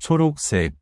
초록색